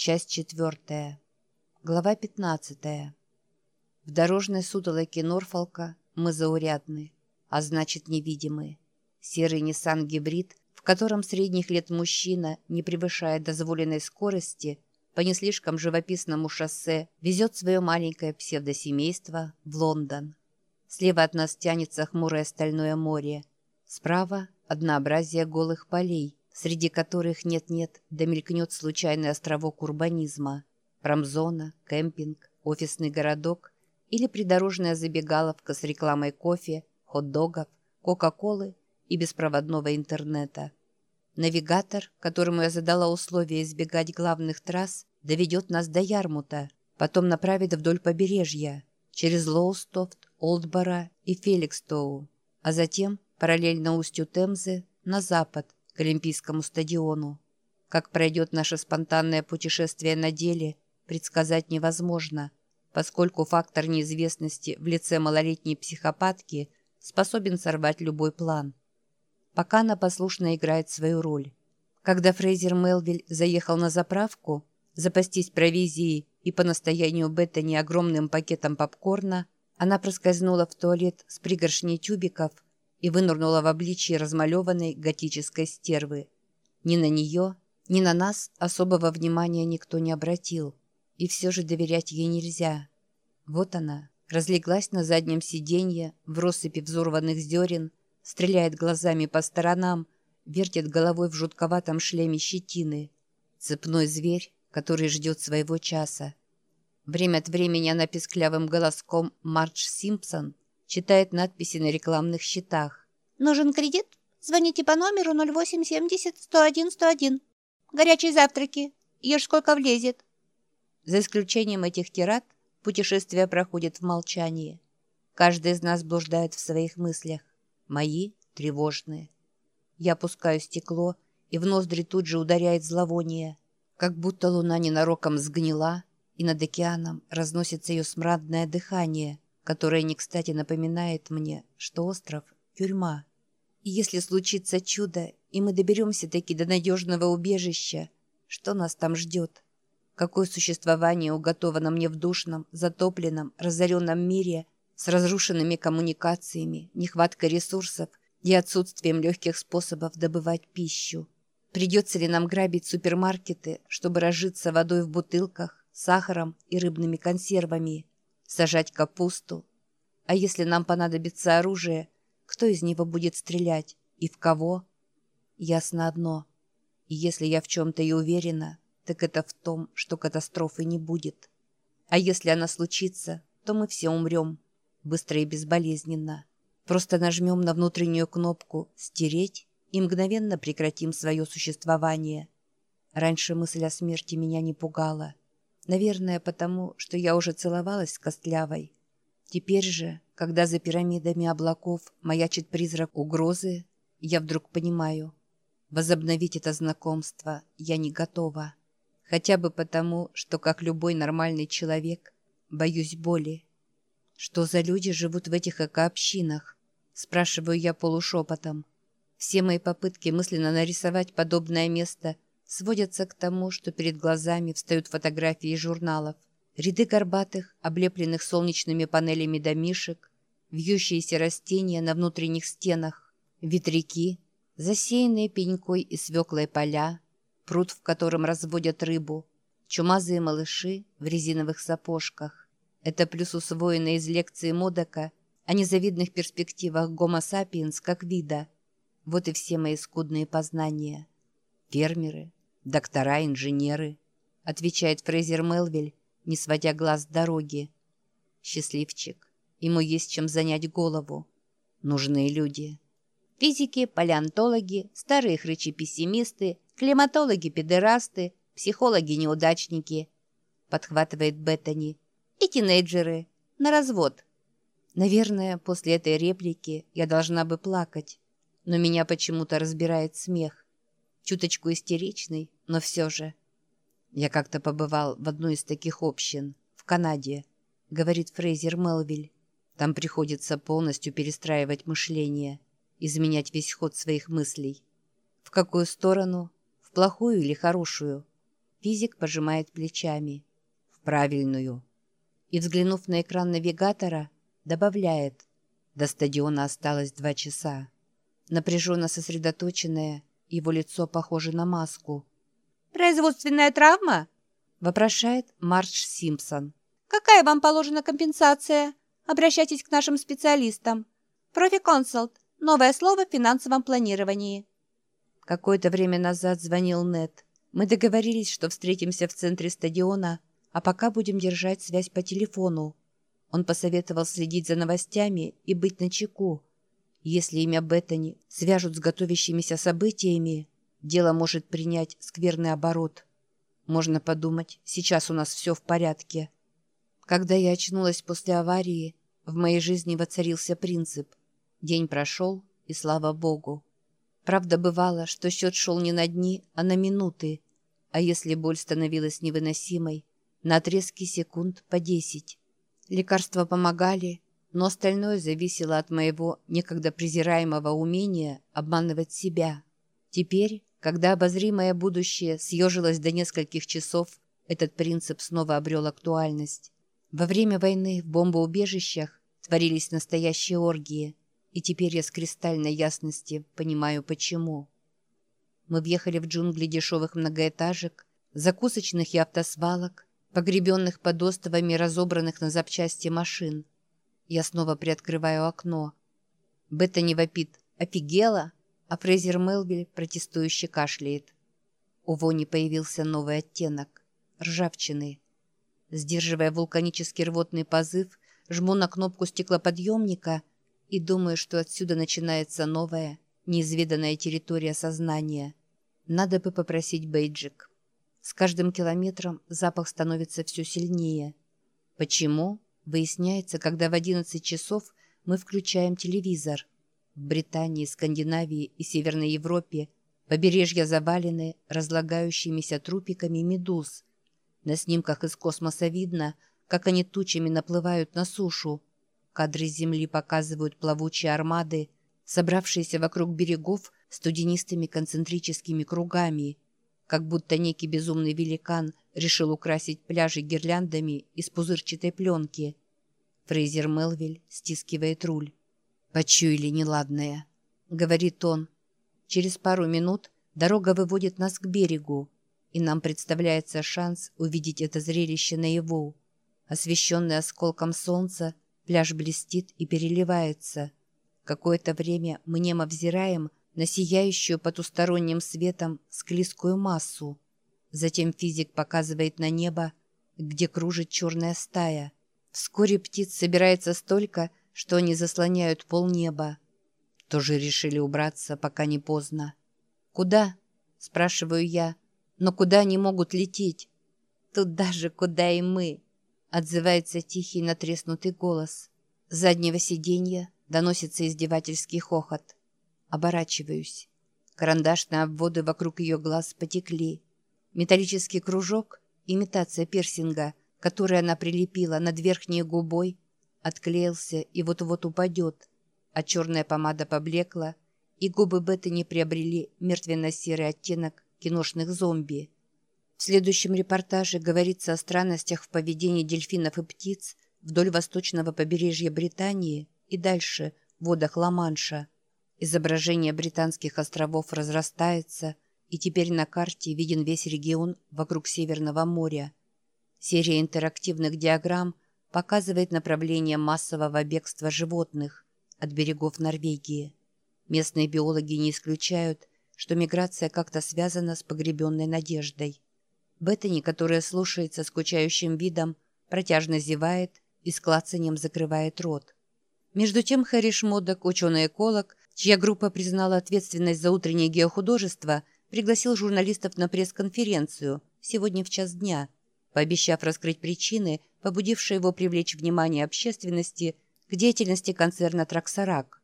Часть четвертая. Глава пятнадцатая. В дорожной сутолоке Норфолка мы заурядны, а значит невидимы. Серый Nissan-гибрид, в котором средних лет мужчина, не превышая дозволенной скорости, по не слишком живописному шоссе везет свое маленькое псевдосемейство в Лондон. Слева от нас тянется хмурое стальное море. Справа – однообразие голых полей, среди которых нет-нет, да мелькнет случайный островок урбанизма. Промзона, кемпинг, офисный городок или придорожная забегаловка с рекламой кофе, хот-догов, кока-колы и беспроводного интернета. Навигатор, которому я задала условие избегать главных трасс, доведет нас до Ярмута, потом направит вдоль побережья, через Лоустофт, Олдбора и Феликстоу, а затем, параллельно устью Темзы, на запад, к Олимпийскому стадиону. Как пройдет наше спонтанное путешествие на деле, предсказать невозможно, поскольку фактор неизвестности в лице малолетней психопатки способен сорвать любой план. Пока она послушно играет свою роль. Когда Фрейзер Мелвиль заехал на заправку, запастись провизией и по настоянию Беттани огромным пакетом попкорна, она проскользнула в туалет с пригоршней тюбиков и вынырнула в обличье размалеванной готической стервы. Ни на нее, ни на нас особого внимания никто не обратил. И все же доверять ей нельзя. Вот она, разлеглась на заднем сиденье в россыпи взорванных зерен, стреляет глазами по сторонам, вертит головой в жутковатом шлеме щетины. Цепной зверь, который ждет своего часа. Время от времени она песклявым голоском Мардж Симпсон читает надписи на рекламных щитах. «Нужен кредит? Звоните по номеру 0870-101-101. Горячие завтраки. Ешь сколько влезет». За исключением этих тират, путешествие проходит в молчании. Каждый из нас блуждает в своих мыслях. Мои тревожные. Я опускаю стекло, и в ноздри тут же ударяет зловоние, как будто луна ненароком сгнила, и над океаном разносится ее смрадное дыхание, которое не кстати напоминает мне, что остров — тюрьма. И если случится чудо, и мы доберемся таки до надежного убежища, что нас там ждет? Какое существование уготовано мне в душном, затопленном, разоренном мире с разрушенными коммуникациями, нехваткой ресурсов и отсутствием легких способов добывать пищу? Придется ли нам грабить супермаркеты, чтобы разжиться водой в бутылках, сахаром и рыбными консервами, сажать капусту. А если нам понадобится оружие, кто из него будет стрелять и в кого? Ясно одно. И если я в чем-то и уверена, так это в том, что катастрофы не будет. А если она случится, то мы все умрем, быстро и безболезненно. Просто нажмем на внутреннюю кнопку «Стереть» и мгновенно прекратим свое существование. Раньше мысль о смерти меня не пугала. Наверное, потому, что я уже целовалась с Костлявой. Теперь же, когда за пирамидами облаков маячит призрак угрозы, я вдруг понимаю, возобновить это знакомство я не готова. Хотя бы потому, что, как любой нормальный человек, боюсь боли. Что за люди живут в этих экообщинах? Спрашиваю я полушепотом. Все мои попытки мысленно нарисовать подобное место – сводятся к тому, что перед глазами встают фотографии журналов, ряды горбатых, облепленных солнечными панелями домишек, вьющиеся растения на внутренних стенах, ветряки, засеянные пенькой и свеклой поля, пруд, в котором разводят рыбу, чумазые малыши в резиновых сапожках. Это плюс усвоенные из лекции Модока о незавидных перспективах гомо сапиенс как вида. Вот и все мои скудные познания. Фермеры, доктора, инженеры», — отвечает Фрейзер Мелвиль, не сводя глаз с дороги. «Счастливчик. Ему есть чем занять голову. Нужные люди». Физики, палеонтологи, старые хрычи-пессимисты, климатологи-педерасты, психологи-неудачники, подхватывает Беттани, и тинейджеры на развод. Наверное, после этой реплики я должна бы плакать, но меня почему-то разбирает смех чуточку истеричный, но все же. Я как-то побывал в одной из таких общин, в Канаде, говорит Фрейзер Мелвиль. Там приходится полностью перестраивать мышление, изменять весь ход своих мыслей. В какую сторону? В плохую или хорошую? Физик пожимает плечами. В правильную. И, взглянув на экран навигатора, добавляет. До стадиона осталось два часа. Напряженно сосредоточенное, его лицо похоже на маску. «Производственная травма?» — вопрошает Мардж Симпсон. «Какая вам положена компенсация? Обращайтесь к нашим специалистам. Профи-консулт. Новое слово в финансовом планировании». Какое-то время назад звонил Нет. Мы договорились, что встретимся в центре стадиона, а пока будем держать связь по телефону. Он посоветовал следить за новостями и быть начеку. Если имя Беттани свяжут с готовящимися событиями, дело может принять скверный оборот. Можно подумать, сейчас у нас все в порядке. Когда я очнулась после аварии, в моей жизни воцарился принцип. День прошел, и слава богу. Правда, бывало, что счет шел не на дни, а на минуты, а если боль становилась невыносимой, на отрезки секунд по десять. Лекарства помогали, но остальное зависело от моего некогда презираемого умения обманывать себя. Теперь, когда обозримое будущее съежилось до нескольких часов, этот принцип снова обрел актуальность. Во время войны в бомбоубежищах творились настоящие оргии – и теперь я с кристальной ясности понимаю, почему. Мы въехали в джунгли дешевых многоэтажек, закусочных и автосвалок, погребенных под остовами разобранных на запчасти машин. Я снова приоткрываю окно. Бетта не вопит «Офигела!», а Фрейзер Мелвиль протестующе кашляет. У Вони появился новый оттенок — ржавчины. Сдерживая вулканический рвотный позыв, жму на кнопку стеклоподъемника — и думаю, что отсюда начинается новая, неизведанная территория сознания. Надо бы попросить бейджик. С каждым километром запах становится все сильнее. Почему? Выясняется, когда в 11 часов мы включаем телевизор. Британии, Скандинавии и Северной Европе побережья завалены разлагающимися трупиками медуз. На снимках из космоса видно, как они тучами наплывают на сушу, Кадры земли показывают плавучие армады, собравшиеся вокруг берегов студенистыми концентрическими кругами, как будто некий безумный великан решил украсить пляжи гирляндами из пузырчатой пленки. Фрейзер Мелвиль стискивает руль. «Почуяли неладное», — говорит он. Через пару минут дорога выводит нас к берегу, и нам представляется шанс увидеть это зрелище наяву. Освещенный осколком солнца, Пляж блестит и переливается. Какое-то время мы немо взираем на сияющую потусторонним светом склизкую массу. Затем физик показывает на небо, где кружит черная стая. Вскоре птиц собирается столько, что они заслоняют полнеба. Тоже решили убраться, пока не поздно. «Куда?» — спрашиваю я. «Но куда они могут лететь?» «Туда же, куда и мы!» Отзывается тихий натреснутый голос. С заднего сиденья доносится издевательский хохот. Оборачиваюсь. Карандашные обводы вокруг ее глаз потекли. Металлический кружок, имитация пирсинга, который она прилепила над верхней губой, отклеился и вот-вот упадет, а черная помада поблекла, и губы Беты не приобрели мертвенно-серый оттенок киношных зомби. В следующем репортаже говорится о странностях в поведении дельфинов и птиц вдоль восточного побережья Британии и дальше, в водах Ла-Манша. Изображение британских островов разрастается, и теперь на карте виден весь регион вокруг Северного моря. Серия интерактивных диаграмм показывает направление массового бегства животных от берегов Норвегии. Местные биологи не исключают, что миграция как-то связана с погребенной надеждой. Беттани, которая слушается скучающим видом, протяжно зевает и с клацанием закрывает рот. Между тем Хэри Шмодок, ученый-эколог, чья группа признала ответственность за утреннее геохудожество, пригласил журналистов на пресс-конференцию сегодня в час дня, пообещав раскрыть причины, побудившие его привлечь внимание общественности к деятельности концерна «Траксарак».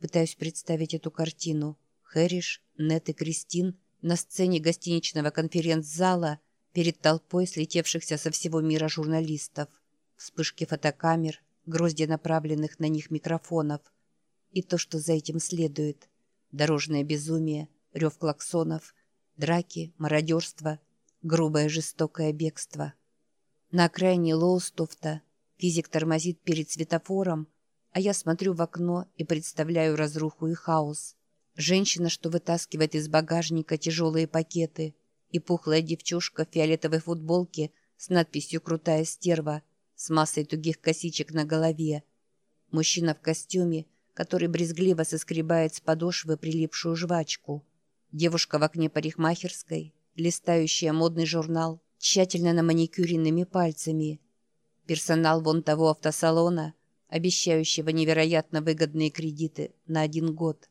Пытаюсь представить эту картину. Хэриш, Нет и Кристин на сцене гостиничного конференц-зала – перед толпой слетевшихся со всего мира журналистов, вспышки фотокамер, грозди направленных на них микрофонов и то, что за этим следует. Дорожное безумие, рев клаксонов, драки, мародерство, Грубое жестокое бегство. На окраине Лоустофта физик тормозит перед светофором, а я смотрю в окно и представляю разруху и хаос. Женщина, что вытаскивает из багажника тяжелые пакеты, и пухлая девчушка в фиолетовой футболке с надписью «Крутая стерва», с массой тугих косичек на голове. Мужчина в костюме, который брезгливо соскребает с подошвы прилипшую жвачку. Девушка в окне парикмахерской, листающая модный журнал, тщательно на маникюренными пальцами. Персонал вон того автосалона, обещающего невероятно выгодные кредиты на один год.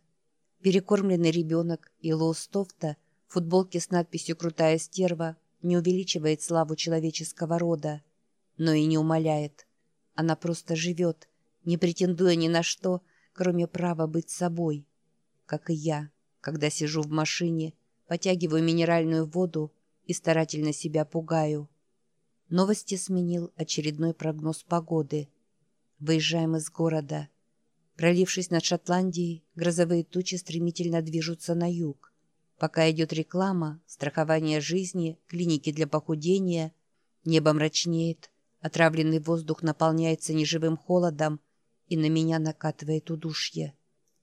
Перекормленный ребенок и Лоустофта в футболке с надписью «Крутая стерва» не увеличивает славу человеческого рода, но и не умаляет. Она просто живет, не претендуя ни на что, кроме права быть собой. Как и я, когда сижу в машине, потягиваю минеральную воду и старательно себя пугаю. Новости сменил очередной прогноз погоды. Выезжаем из города. Пролившись над Шотландией, грозовые тучи стремительно движутся на юг. Пока идет реклама, страхование жизни, клиники для похудения, небо мрачнеет, отравленный воздух наполняется неживым холодом, и на меня накатывает удушье.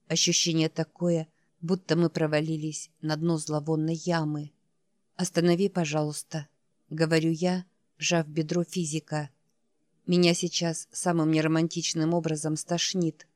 Ощущение такое, будто мы провалились на дно зловонной ямы. «Останови, пожалуйста», — говорю я, сжав бедро физика. Меня сейчас самым неромантичным образом стошнит.